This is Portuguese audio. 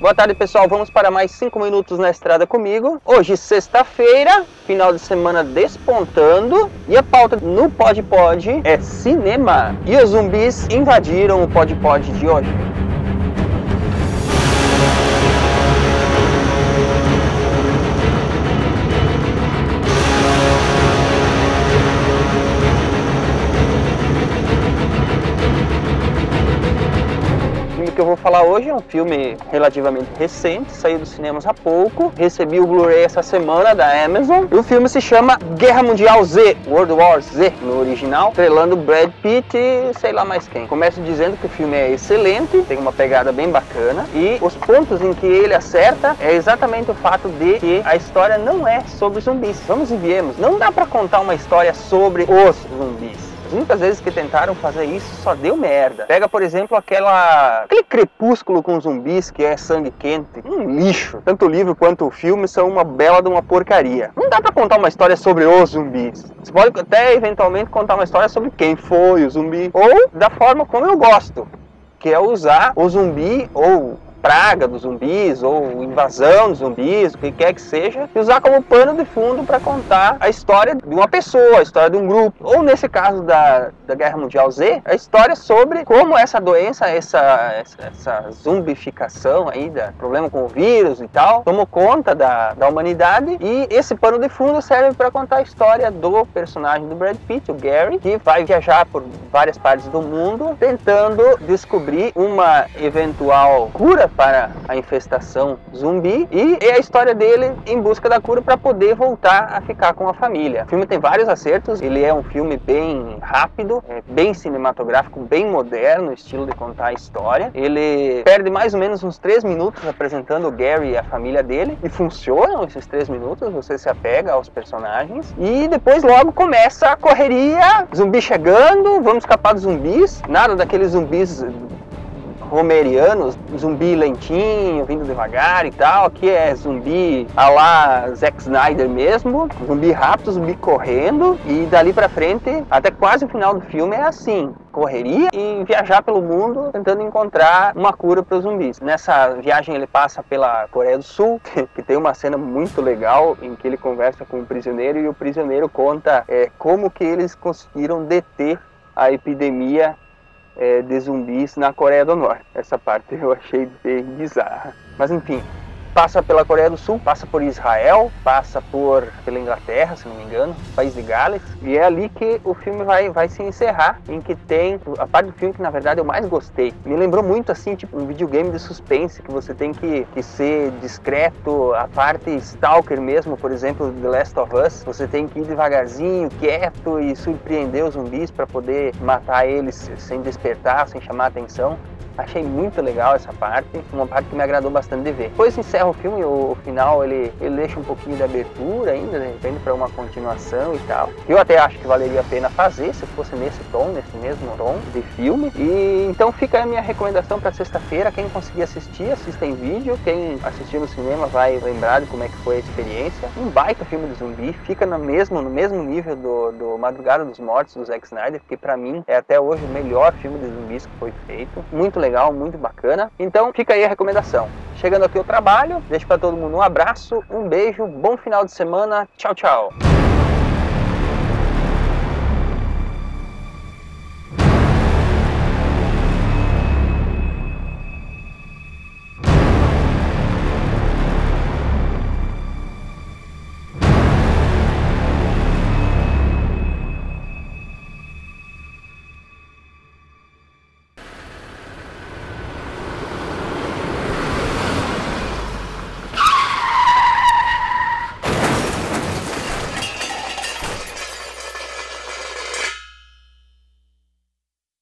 Boa tarde, pessoal. Vamos para mais 5 minutos na estrada comigo. Hoje, sexta-feira, final de semana despontando. E a pauta no Pod Pod é cinema. E os zumbis invadiram o Pod Pod de hoje. Que eu vou falar hoje é um filme relativamente recente, saiu dos cinemas há pouco. Recebi o Blu-ray essa semana da Amazon. E o filme se chama Guerra Mundial Z, World War Z no original, estrelando Brad Pitt e sei lá mais quem. Começo dizendo que o filme é excelente, tem uma pegada bem bacana e os pontos em que ele acerta é exatamente o fato de que a história não é sobre zumbis. Vamos e viemos, não dá para contar uma história sobre os zumbis. Muitas vezes que tentaram fazer isso só deu merda. Pega, por exemplo, aquela aquele crepúsculo com zumbis que é sangue quente. Um lixo. Tanto o livro quanto o filme são uma bela de uma porcaria. Não dá pra contar uma história sobre os zumbis. Você pode até eventualmente contar uma história sobre quem foi o zumbi. Ou da forma como eu gosto. Que é usar o zumbi ou praga dos zumbis ou invasão dos zumbis, o que quer que seja, e usar como pano de fundo para contar a história de uma pessoa, a história de um grupo. Ou nesse caso da, da Guerra Mundial Z, a história sobre como essa doença, essa, essa, zumbificação aí, da problema com o vírus e tal, tomou conta da, da humanidade e esse pano de fundo serve para contar a história do personagem do Brad Pitt, o Gary, que vai viajar por várias partes do mundo tentando descobrir uma eventual cura para a infestação zumbi e é a história dele em busca da cura para poder voltar a ficar com a família. O filme tem vários acertos, ele é um filme bem rápido, é bem cinematográfico, bem moderno, estilo de contar a história. Ele perde mais ou menos uns três minutos apresentando o Gary e a família dele e funcionam esses três minutos, você se apega aos personagens e depois logo começa a correria, zumbi chegando, vamos escapar dos zumbis, nada daqueles zumbis romerianos, zumbi lentinho, vindo devagar e tal. Aqui é zumbi a lá Zack Snyder mesmo, zumbi rápido, zumbi correndo e dali pra frente, até quase o final do filme é assim correria e viajar pelo mundo tentando encontrar uma cura para os zumbis. Nessa viagem ele passa pela Coreia do Sul, que tem uma cena muito legal em que ele conversa com o prisioneiro e o prisioneiro conta é, como que eles conseguiram deter a epidemia é, de zumbis na Coreia do Norte. Essa parte eu achei bem bizarra. Mas enfim, passa pela Coreia do Sul, passa por Israel, passa por pela Inglaterra, se não me engano, país de Gales, e é ali que o filme vai, vai se encerrar, em que tem a parte do filme que na verdade eu mais gostei. Me lembrou muito assim, tipo um videogame de suspense que você tem que, que ser discreto, a parte stalker mesmo, por exemplo, The Last of Us, você tem que ir devagarzinho, quieto e surpreender os zumbis para poder matar eles sem despertar, sem chamar atenção. Achei muito legal essa parte, uma parte que me agradou bastante de ver. Depois encerra o filme, o, final ele, ele deixa um pouquinho de abertura ainda, de repente para uma continuação e tal. Eu até acho que valeria a pena fazer se fosse nesse tom, nesse mesmo tom de filme. E então fica a minha recomendação para sexta-feira. Quem conseguir assistir, assista em vídeo. Quem assistiu no cinema vai lembrar de como é que foi a experiência. Um baita filme de zumbi, fica no mesmo, no mesmo nível do, do Madrugada dos Mortos do Zack Snyder, que para mim é até hoje o melhor filme de zumbis que foi feito. Muito legal legal, muito bacana. Então fica aí a recomendação. Chegando aqui ao trabalho, deixo para todo mundo um abraço, um beijo, bom final de semana, tchau, tchau.